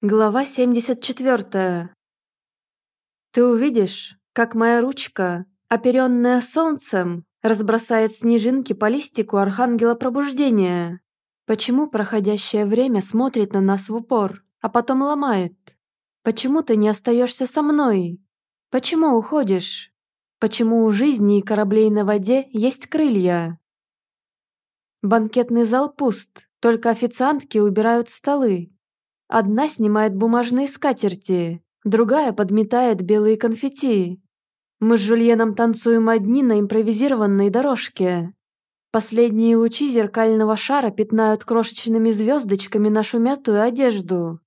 Глава 74. Ты увидишь, как моя ручка, оперенная солнцем, разбросает снежинки по листику Архангела Пробуждения. Почему проходящее время смотрит на нас в упор, а потом ломает? Почему ты не остаешься со мной? Почему уходишь? Почему у жизни и кораблей на воде есть крылья? Банкетный зал пуст, только официантки убирают столы, Одна снимает бумажные скатерти, другая подметает белые конфетти. Мы с Жульеном танцуем одни на импровизированной дорожке. Последние лучи зеркального шара пятнают крошечными звездочками нашу мятую одежду.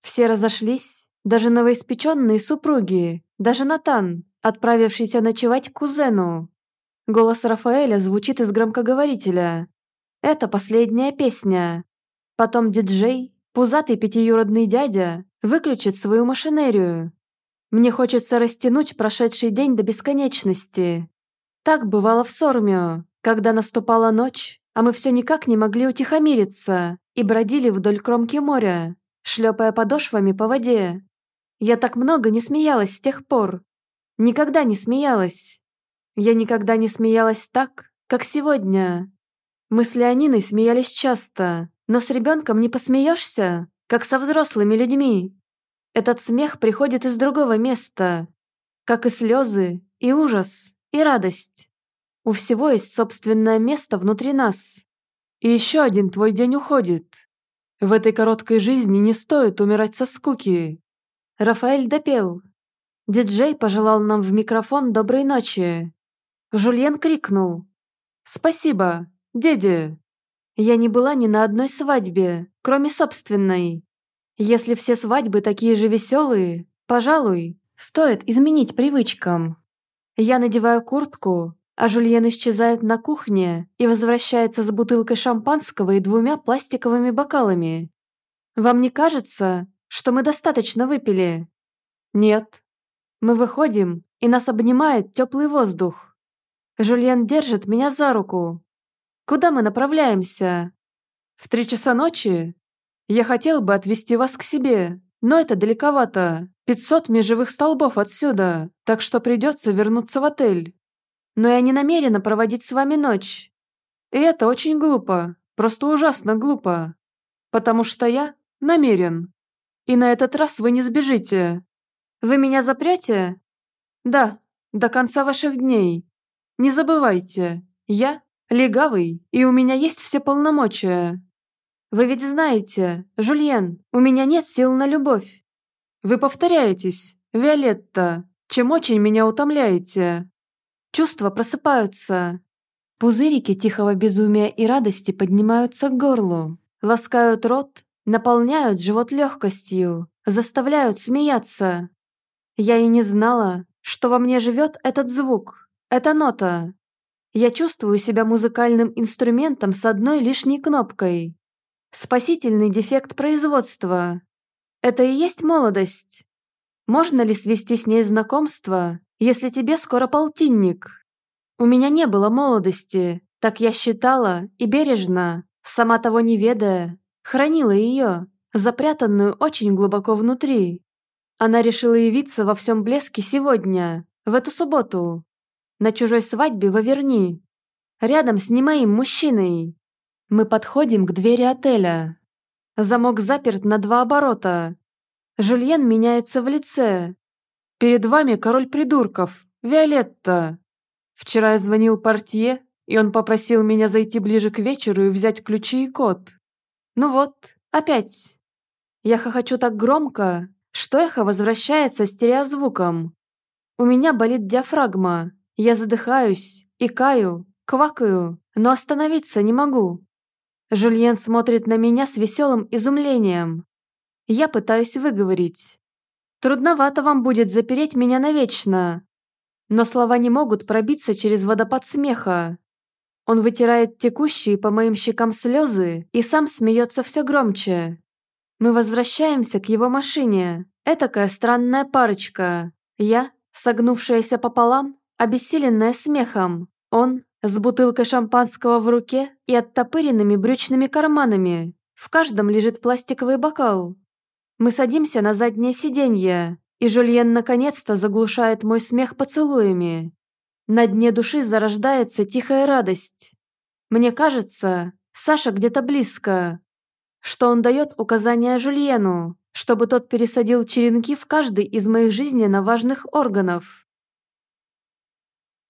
Все разошлись, даже новоиспеченные супруги, даже Натан, отправившийся ночевать к кузену. Голос Рафаэля звучит из громкоговорителя. Это последняя песня. Потом диджей, Пузатый пятиюродный дядя выключит свою машинерию. Мне хочется растянуть прошедший день до бесконечности. Так бывало в Сормио, когда наступала ночь, а мы все никак не могли утихомириться и бродили вдоль кромки моря, шлепая подошвами по воде. Я так много не смеялась с тех пор. Никогда не смеялась. Я никогда не смеялась так, как сегодня. Мы с Леониной смеялись часто, но с ребенком не посмеешься, как со взрослыми людьми. Этот смех приходит из другого места, как и слезы, и ужас, и радость. У всего есть собственное место внутри нас. И еще один твой день уходит. В этой короткой жизни не стоит умирать со скуки. Рафаэль допел. Диджей пожелал нам в микрофон доброй ночи. Жульен крикнул. «Спасибо, дядя!» Я не была ни на одной свадьбе, кроме собственной. Если все свадьбы такие же веселые, пожалуй, стоит изменить привычкам. Я надеваю куртку, а Жульен исчезает на кухне и возвращается с бутылкой шампанского и двумя пластиковыми бокалами. Вам не кажется, что мы достаточно выпили? Нет. Мы выходим, и нас обнимает теплый воздух. Жульен держит меня за руку, Куда мы направляемся?» «В три часа ночи? Я хотел бы отвезти вас к себе, но это далековато. 500 межевых столбов отсюда, так что придется вернуться в отель. Но я не намерена проводить с вами ночь. И это очень глупо, просто ужасно глупо. Потому что я намерен. И на этот раз вы не сбежите. Вы меня запрете? Да, до конца ваших дней. Не забывайте, я Легавый, и у меня есть все полномочия. Вы ведь знаете, Жульен, у меня нет сил на любовь. Вы повторяетесь, Виолетта, чем очень меня утомляете. Чувства просыпаются. Пузырики тихого безумия и радости поднимаются к горлу, ласкают рот, наполняют живот легкостью, заставляют смеяться. Я и не знала, что во мне живет этот звук, эта нота, я чувствую себя музыкальным инструментом с одной лишней кнопкой. Спасительный дефект производства. Это и есть молодость. Можно ли свести с ней знакомство, если тебе скоро полтинник? У меня не было молодости, так я считала и бережно, сама того не ведая, хранила ее, запрятанную очень глубоко внутри. Она решила явиться во всем блеске сегодня, в эту субботу, на чужой свадьбе в Аверни. Рядом с не моим мужчиной. Мы подходим к двери отеля. Замок заперт на два оборота. Жульен меняется в лице. «Перед вами король придурков, Виолетта!» Вчера я звонил портье, и он попросил меня зайти ближе к вечеру и взять ключи и код. Ну вот, опять. Я хохочу так громко, что эхо возвращается стереозвуком. У меня болит диафрагма. Я задыхаюсь, икаю, квакаю, но остановиться не могу. Жульен смотрит на меня с веселым изумлением. Я пытаюсь выговорить. Трудновато вам будет запереть меня навечно. Но слова не могут пробиться через водопад смеха. Он вытирает текущие по моим щекам слезы и сам смеется все громче. Мы возвращаемся к его машине. Этакая странная парочка. Я, согнувшаяся пополам, обессиленная смехом. Он с бутылкой шампанского в руке и оттопыренными брючными карманами. В каждом лежит пластиковый бокал. Мы садимся на заднее сиденье, и Жульен наконец-то заглушает мой смех поцелуями. На дне души зарождается тихая радость. Мне кажется, Саша где-то близко, что он дает указания Жульену, чтобы тот пересадил черенки в каждый из моих жизненно важных органов.